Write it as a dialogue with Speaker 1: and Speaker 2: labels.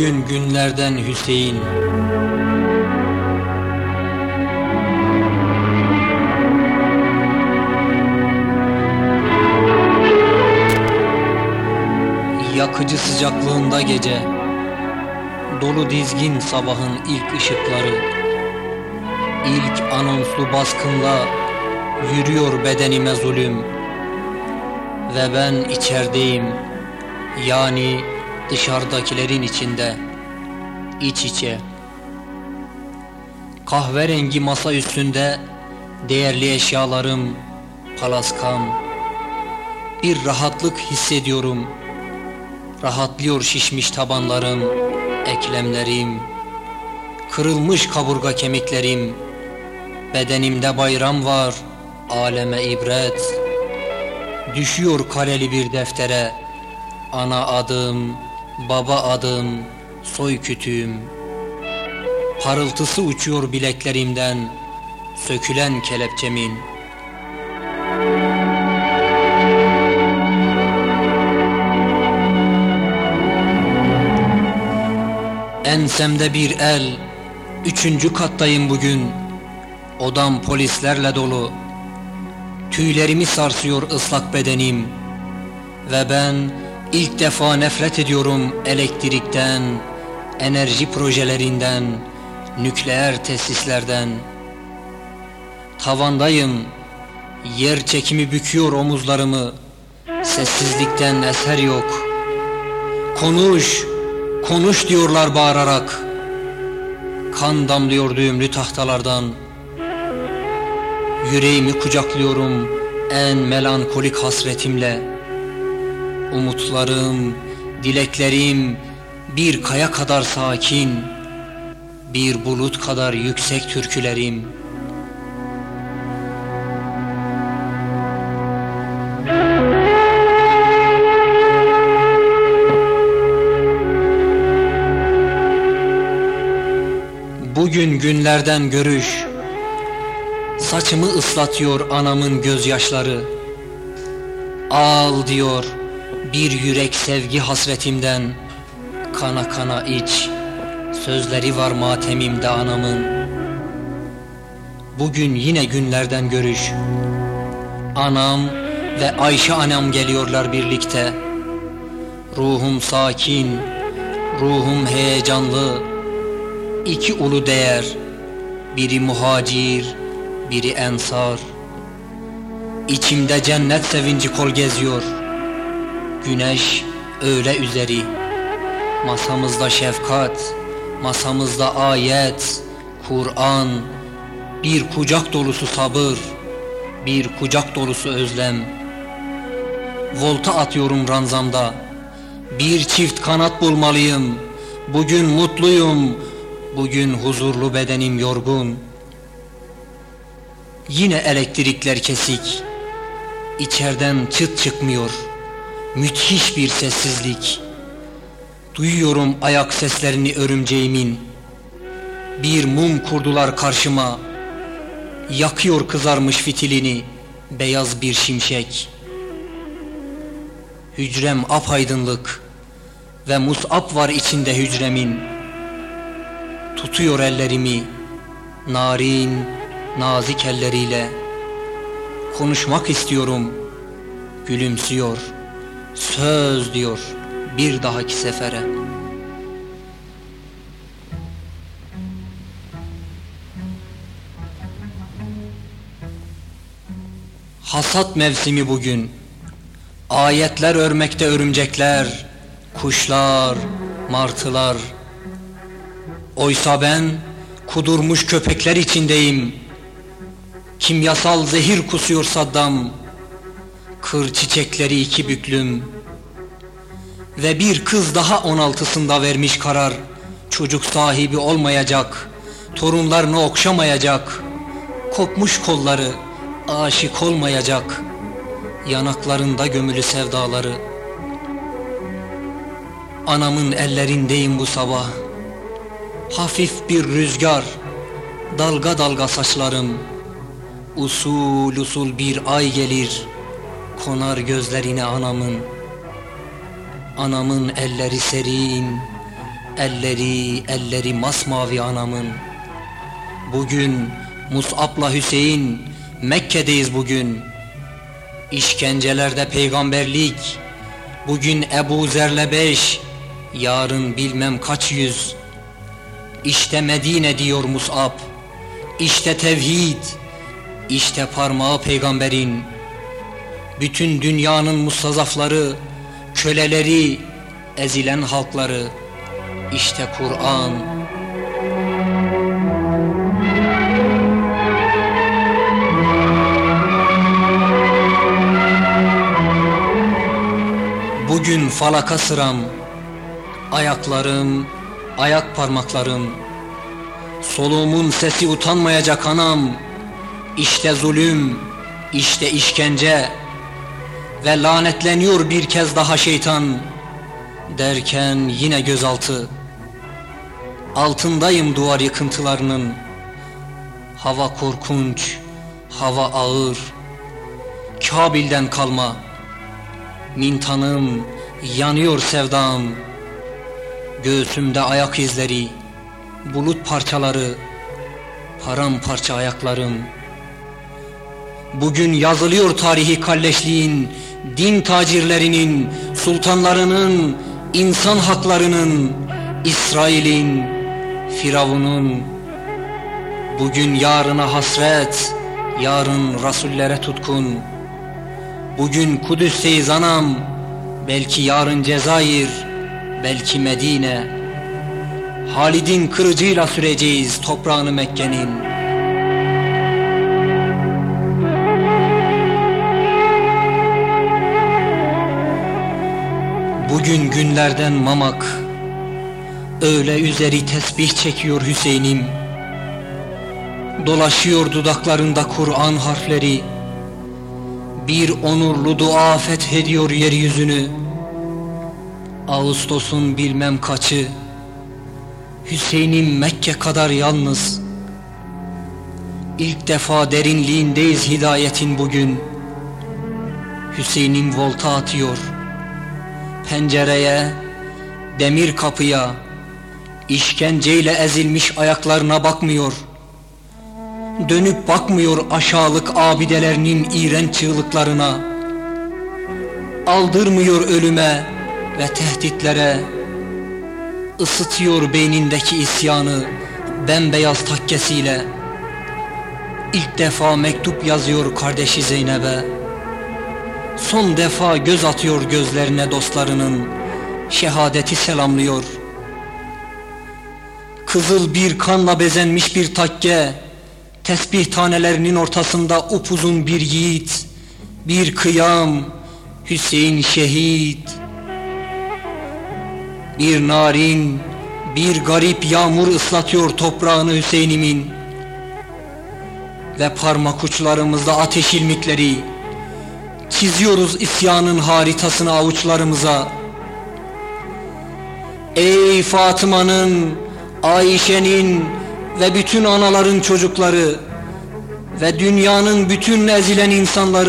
Speaker 1: Bugün günlerden Hüseyin. Yakıcı sıcaklığında gece. Dolu dizgin sabahın ilk ışıkları. İlk anonslu baskında Yürüyor bedenime zulüm. Ve ben içerideyim. Yani dışarıdakilerin içinde iç içe Kahverengi masa üstünde Değerli eşyalarım Palaskam Bir rahatlık hissediyorum Rahatlıyor şişmiş tabanlarım, eklemlerim, kırılmış kaburga kemiklerim, bedenimde bayram var, aleme ibret. Düşüyor kareli bir deftere, ana adım, baba adım, soy kütüğüm. Parıltısı uçuyor bileklerimden, sökülen kelepçemin. Ensemde bir el, üçüncü kattayım bugün. Odam polislerle dolu. Tüylerimi sarsıyor ıslak bedenim. Ve ben ilk defa nefret ediyorum elektrikten, enerji projelerinden, nükleer tesislerden. Tavandayım, yer çekimi büküyor omuzlarımı. Sessizlikten eser yok. Konuş, Konuş diyorlar bağırarak Kan damlıyor düğümlü tahtalardan Yüreğimi kucaklıyorum en melankolik hasretimle Umutlarım, dileklerim bir kaya kadar sakin Bir bulut kadar yüksek türkülerim. Bugün günlerden görüş Saçımı ıslatıyor anamın gözyaşları. Ağl diyor bir yürek sevgi hasretimden Kana kana iç. Sözleri var matemimde anamın. Bugün yine günlerden görüş. Anam ve Ayşe anam geliyorlar birlikte. Ruhum sakin Ruhum heyecanlı. İki ulu değer Biri muhacir, biri ensar. İçimde cennet sevinci kol geziyor Güneş öğle üzeri. Masamızda şefkat, masamızda ayet, Kur'an. Bir kucak dolusu sabır, bir kucak dolusu özlem. Volta atıyorum ranzamda. Bir çift kanat bulmalıyım. Bugün mutluyum. Bugün huzurlu bedenim yorgun. Yine elektrikler kesik. İçerden çıt çıkmıyor Müthiş bir sessizlik. Duyuyorum ayak seslerini örümceğimin. Bir mum kurdular karşıma. Yakıyor kızarmış fitilini Beyaz bir şimşek. Hücrem apaydınlık Ve musab var içinde hücremin. Tutuyor ellerimi narin, nazik elleriyle. Konuşmak istiyorum, gülümsüyor Söz diyor bir dahaki sefere Hasat mevsimi bugün Ayetler örmekte örümcekler Kuşlar, martılar Oysa ben kudurmuş köpekler içindeyim. Kimyasal zehir kusuyor Saddam. Kır çiçekleri iki büklüm. Ve bir kız daha on altısında vermiş karar. Çocuk sahibi olmayacak. Torunlarını okşamayacak. Kopmuş kolları aşık olmayacak. Yanaklarında gömülü sevdaları. Anamın ellerindeyim bu sabah. Hafif bir rüzgar Dalga dalga saçlarım Usul usul bir ay gelir Konar gözlerine anamın Anamın elleri serin Elleri, elleri masmavi anamın. Bugün Mus'ab'la Hüseyin Mekke'deyiz bugün. İşkencelerde peygamberlik. Bugün Ebu Zer'le beş, yarın bilmem kaç yüz. İşte Medine diyor Mus'ab. İşte tevhid. İşte parmağı peygamberin. Bütün dünyanın mustazafları, köleleri, ezilen halkları. İşte Kur'an. Bugün falaka sıram, ayaklarım, ayak parmaklarım, soluğumun sesi utanmayacak anam, işte zulüm, işte işkence ve lanetleniyor bir kez daha şeytan. Derken yine gözaltı. Altındayım duvar yıkıntılarının, hava korkunç, hava ağır, Kabil'den kalma. Mintanım, yanıyor sevdam. Göğsümde ayak izleri Bulut parçaları Paramparça ayaklarım. Bugün yazılıyor tarihi kalleşliğin Din tacirlerinin Sultanlarının insan haklarının İsrail'in Firavun'un Bugün yarına hasret Yarın rasullere tutkun Bugün Kudüs'teyiz anam, belki yarın Cezayir, belki Medine. Halid'in kırıcıyla süreceğiz toprağını Mekke'nin. Bugün günlerden mamak, öyle üzeri tesbih çekiyor Hüseyin'im. Dolaşıyor dudaklarında Kur'an harfleri bir onurlu dua fethediyor yeryüzünü. Ağustos'un bilmem kaçı Hüseyin'im Mekke kadar yalnız. İlk defa derinliğindeyiz hidayetin bugün. Hüseyin'im volta atıyor Pencereye, demir kapıya işkenceyle ezilmiş ayaklarına bakmıyor. Dönüp bakmıyor aşağılık abidelerinin iğrenç çığlıklarına. Aldırmıyor ölüme ve tehditlere. Isıtıyor beynindeki isyanı bembeyaz takkesiyle. İlk defa mektup yazıyor kardeşi Zeynep'e Son defa göz atıyor gözlerine dostlarının Şehadeti selamlıyor Kızıl bir kanla bezenmiş bir takke Tesbih tanelerinin ortasında upuzun bir yiğit, bir kıyam, Hüseyin şehit. Bir narin, bir garip yağmur ıslatıyor toprağını Hüseyin'imin. Ve parmak uçlarımızda ateş ilmikleri, çiziyoruz isyanın haritasını avuçlarımıza. Ey Fatıma'nın, Ayşe'nin, ve bütün anaların çocukları ve dünyanın bütün ezilen insanları